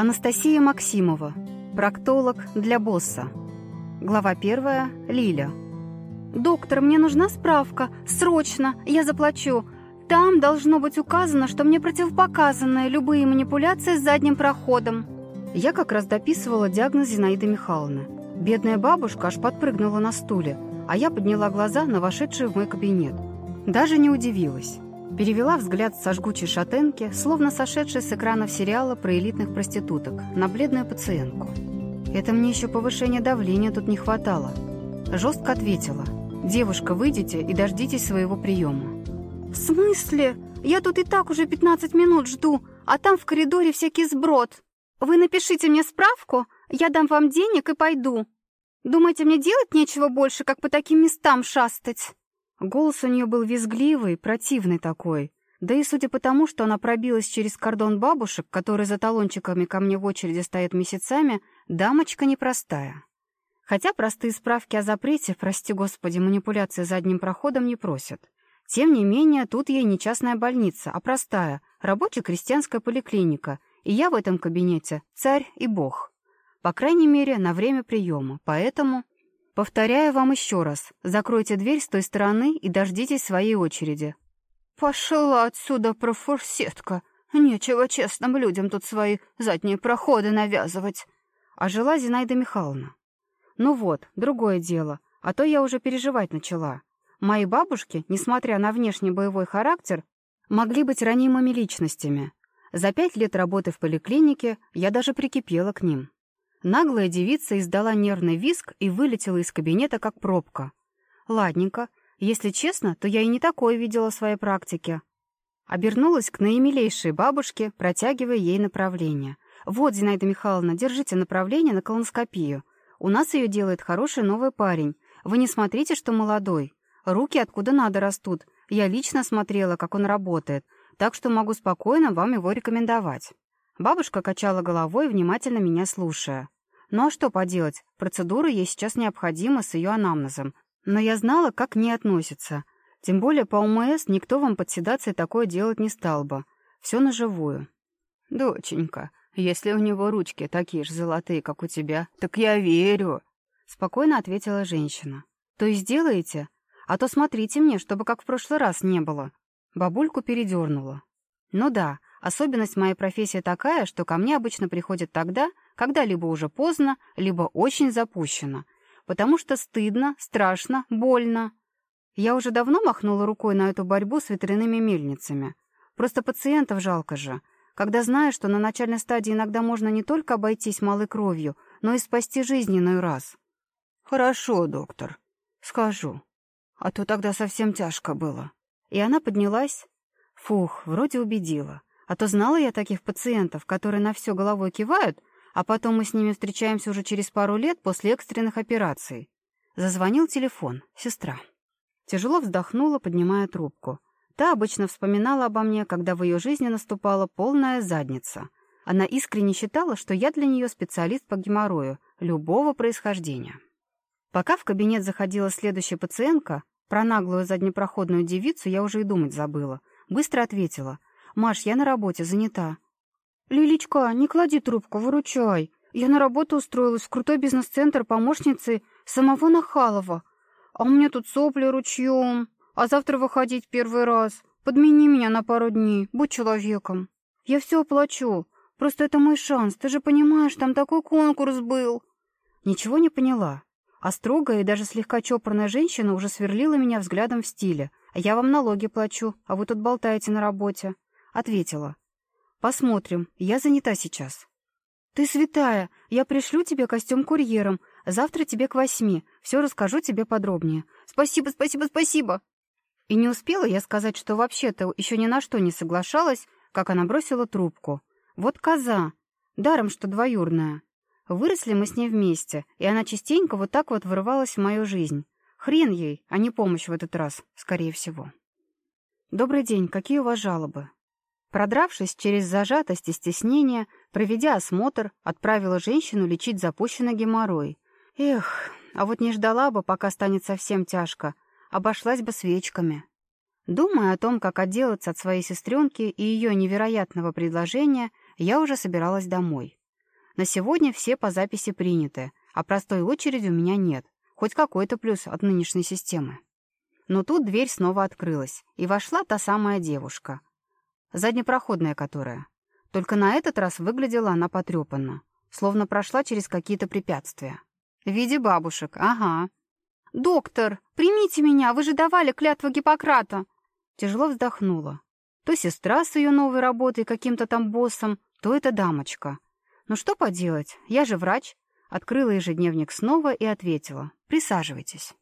Анастасия Максимова, проктолог для босса. Глава первая, Лиля. «Доктор, мне нужна справка. Срочно. Я заплачу. Там должно быть указано, что мне противопоказаны любые манипуляции с задним проходом». Я как раз дописывала диагноз Зинаиды Михайловны. Бедная бабушка аж подпрыгнула на стуле, а я подняла глаза на вошедшую в мой кабинет. Даже не удивилась. Перевела взгляд с сожгучей шатенки, словно сошедшей с экранов сериала про элитных проституток, на бледную пациентку. «Это мне еще повышения давления тут не хватало». Жестко ответила. «Девушка, выйдите и дождитесь своего приема». «В смысле? Я тут и так уже 15 минут жду, а там в коридоре всякий сброд. Вы напишите мне справку, я дам вам денег и пойду. Думаете, мне делать нечего больше, как по таким местам шастать?» Голос у нее был визгливый, противный такой. Да и судя по тому, что она пробилась через кордон бабушек, которые за талончиками ко мне в очереди стоят месяцами, дамочка непростая. Хотя простые справки о запрете, прости господи, манипуляции за одним проходом не просят. Тем не менее, тут ей не частная больница, а простая, рабочая крестьянская поликлиника, и я в этом кабинете царь и бог. По крайней мере, на время приема, поэтому... Повторяю вам еще раз. Закройте дверь с той стороны и дождитесь своей очереди». «Пошла отсюда, профорсетка! Нечего честным людям тут свои задние проходы навязывать!» А жила Зинаида Михайловна. «Ну вот, другое дело, а то я уже переживать начала. Мои бабушки, несмотря на внешний боевой характер, могли быть ранимыми личностями. За пять лет работы в поликлинике я даже прикипела к ним». Наглая девица издала нервный виск и вылетела из кабинета, как пробка. Ладненько. Если честно, то я и не такое видела в своей практике. Обернулась к наимилейшей бабушке, протягивая ей направление. «Вот, Зинаида Михайловна, держите направление на колоноскопию. У нас ее делает хороший новый парень. Вы не смотрите, что молодой. Руки откуда надо растут. Я лично смотрела, как он работает, так что могу спокойно вам его рекомендовать». Бабушка качала головой, внимательно меня слушая. Ну а что поделать, процедура ей сейчас необходима с ее анамнезом. Но я знала, как к ней относится. Тем более по УМС никто вам под седацией такое делать не стал бы. Все наживую. «Доченька, если у него ручки такие же золотые, как у тебя, так я верю», — спокойно ответила женщина. «То есть делаете? А то смотрите мне, чтобы как в прошлый раз не Особенность моей профессии такая, что ко мне обычно приходят тогда, когда либо уже поздно, либо очень запущено. Потому что стыдно, страшно, больно. Я уже давно махнула рукой на эту борьбу с ветряными мельницами. Просто пациентов жалко же. Когда знаешь, что на начальной стадии иногда можно не только обойтись малой кровью, но и спасти жизнь раз. «Хорошо, доктор. Скажу. А то тогда совсем тяжко было». И она поднялась. Фух, вроде убедила. А то знала я таких пациентов, которые на все головой кивают, а потом мы с ними встречаемся уже через пару лет после экстренных операций. Зазвонил телефон. Сестра. Тяжело вздохнула, поднимая трубку. Та обычно вспоминала обо мне, когда в ее жизни наступала полная задница. Она искренне считала, что я для нее специалист по геморрою, любого происхождения. Пока в кабинет заходила следующая пациентка, про наглую заднепроходную девицу я уже и думать забыла. Быстро ответила. «Маш, я на работе, занята». «Лилечка, не клади трубку, выручай. Я на работу устроилась в крутой бизнес-центр помощницей самого Нахалова. А у меня тут сопли ручьем. А завтра выходить первый раз. Подмени меня на пару дней, будь человеком. Я все оплачу. Просто это мой шанс, ты же понимаешь, там такой конкурс был». Ничего не поняла. А строгая и даже слегка чопорная женщина уже сверлила меня взглядом в стиле. «Я вам налоги плачу, а вы тут болтаете на работе». ответила. «Посмотрим, я занята сейчас». «Ты святая, я пришлю тебе костюм курьером, завтра тебе к восьми, все расскажу тебе подробнее». «Спасибо, спасибо, спасибо!» И не успела я сказать, что вообще-то еще ни на что не соглашалась, как она бросила трубку. «Вот коза! Даром, что двоюрная!» Выросли мы с ней вместе, и она частенько вот так вот врывалась в мою жизнь. Хрен ей, а не помощь в этот раз, скорее всего. «Добрый день, какие у вас жалобы?» Продравшись через зажатость и стеснение, проведя осмотр, отправила женщину лечить запущенный геморрой. Эх, а вот не ждала бы, пока станет совсем тяжко, обошлась бы свечками. Думая о том, как отделаться от своей сестренки и ее невероятного предложения, я уже собиралась домой. На сегодня все по записи приняты, а простой очереди у меня нет, хоть какой-то плюс от нынешней системы. Но тут дверь снова открылась, и вошла та самая девушка — Заднепроходная которая. Только на этот раз выглядела она потрепанно, словно прошла через какие-то препятствия. В виде бабушек, ага. «Доктор, примите меня, вы же давали клятву Гиппократа!» Тяжело вздохнула. То сестра с ее новой работой, каким-то там боссом, то это дамочка. Ну что поделать, я же врач. Открыла ежедневник снова и ответила. «Присаживайтесь».